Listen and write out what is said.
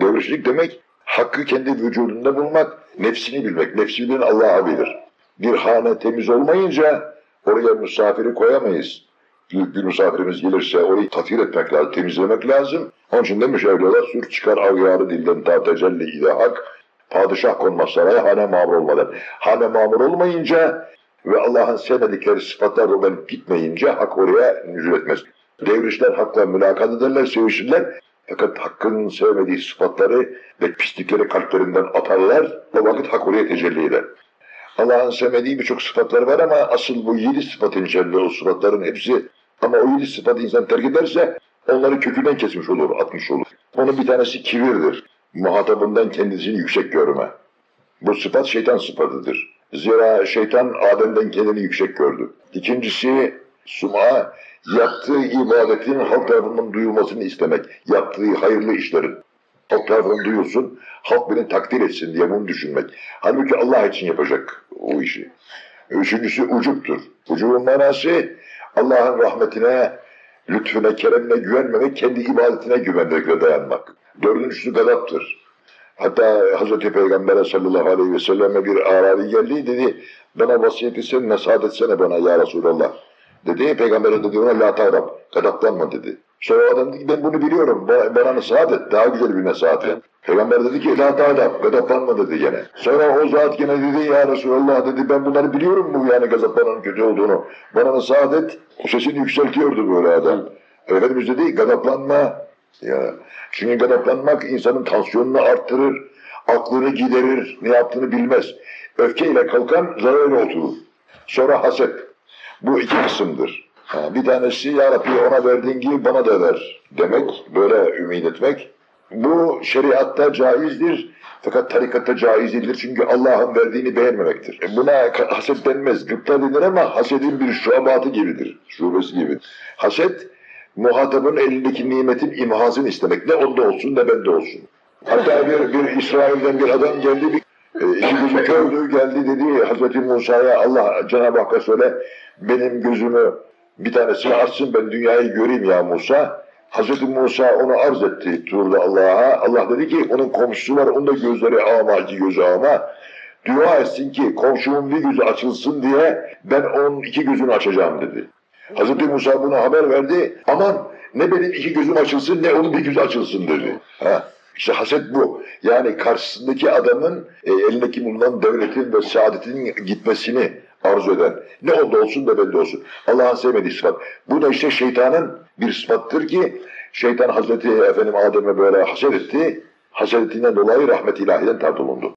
Devrişlik demek hakkı kendi vücudunda bulmak, nefsini bilmek. Nefsini bilen Allah'a bilir. Bir hane temiz olmayınca oraya misafiri koyamayız. Büyük bir misafirimiz gelirse orayı tatir etmek lazım, temizlemek lazım. Onun için demiş evliyalar, sür çıkar avyarı dilden ta tecelli ile hak. Padişah konmaz saraya hane mamur olmadan. Hane mamur olmayınca ve Allah'ın sevmedikleri sıfatlar olan gitmeyince hak oraya nüzul etmez. Devrişler hakla mülakat ederler, sevişirler. Fakat hakkın sevmediği sıfatları ve pislikleri kalplerinden atarlar. O vakit hak oraya tecelli eder. Allah'ın sevmediği birçok sıfatlar var ama asıl bu yedi sıfatın içinde o sıfatların hepsi ama o yedi sıfatı insan terk ederse onları kökünden kesmiş olur, atmış olur. Onun bir tanesi kibirdir. Muhatabından kendisini yüksek görme. Bu sıfat şeytan sıfatıdır. Zira şeytan Adem'den kendini yüksek gördü. İkincisi suma, yaptığı ibadetin halk tarafından duyulmasını istemek. Yaptığı hayırlı işlerin. Halk tarafından duyulsun, halk beni takdir etsin diye bunu düşünmek. Halbuki Allah için yapacak o işi. Üçüncüsü ucuptur. Ucubun manası Allah'ın rahmetine, lütfüne, keremine güvenmemek, kendi ibadetine güvenmekle dayanmak. Dördüncüsü gadaptır. Hatta Hazreti Peygamber'e sallallahu aleyhi ve selleme bir Arabi geldi dedi bana vasiyet etsen nasihat etsene bana ya Resulallah. Dedi Peygamber'e dedi ona la tavrab, gadaplanma dedi. Sonra adam dedi ki ben bunu biliyorum bana, bana nasihat et daha güzel bir nasihat et. Peygamber dedi ki la tavrab, gadaplanma dedi gene. Sonra o zat gene dedi ya Resulallah dedi ben bunları biliyorum mu yani gazaplanmanın kötü olduğunu. Bana nasihat et. O sesini yükseltiyordu böyle adam. Efendimiz dedi gadaplanma. Ya. Çünkü gadaplanmak insanın tansiyonunu arttırır, aklını giderir, ne yaptığını bilmez. Öfkeyle kalkan zararlı oturur. Sonra haset. Bu iki kısımdır. Bir tanesi ya Rabbi ona verdiğin gibi bana da ver demek, böyle ümit etmek. Bu şeriatta caizdir fakat tarikatta caiz değildir çünkü Allah'ın verdiğini beğenmemektir. E buna haset denmez, gıpta denir ama hasedin bir şuabatı gibidir, şubesi gibidir. Haset, muhatabın elindeki nimetin imhasını istemek. Ne onda olsun ne bende olsun. Hatta bir, bir İsrail'den bir adam geldi, bir, e, iki gözü kördü, geldi dedi Hazreti Musa'ya Allah Cenab-ı Hakk'a söyle benim gözümü bir tanesini açsın ben dünyayı göreyim ya Musa. Hazreti Musa onu arz etti Tur'da Allah'a. Allah dedi ki onun komşusu var, onun da gözleri ama, iki gözü ama. Dua etsin ki komşumun bir gözü açılsın diye ben onun iki gözünü açacağım dedi. Hazreti Musa buna haber verdi. Aman ne benim iki gözüm açılsın ne onun bir gözü açılsın dedi. Ha. İşte haset bu. Yani karşısındaki adamın e, elindeki bulunan devletin ve saadetin gitmesini arzu eden. Ne oldu olsun da bende olsun. Allah'ın sevmediği sıfat. Bu da işte şeytanın bir sıfattır ki şeytan Hazreti Efendim Adem'e böyle haset etti. Haset ettiğinden dolayı rahmet ilahiden olundu.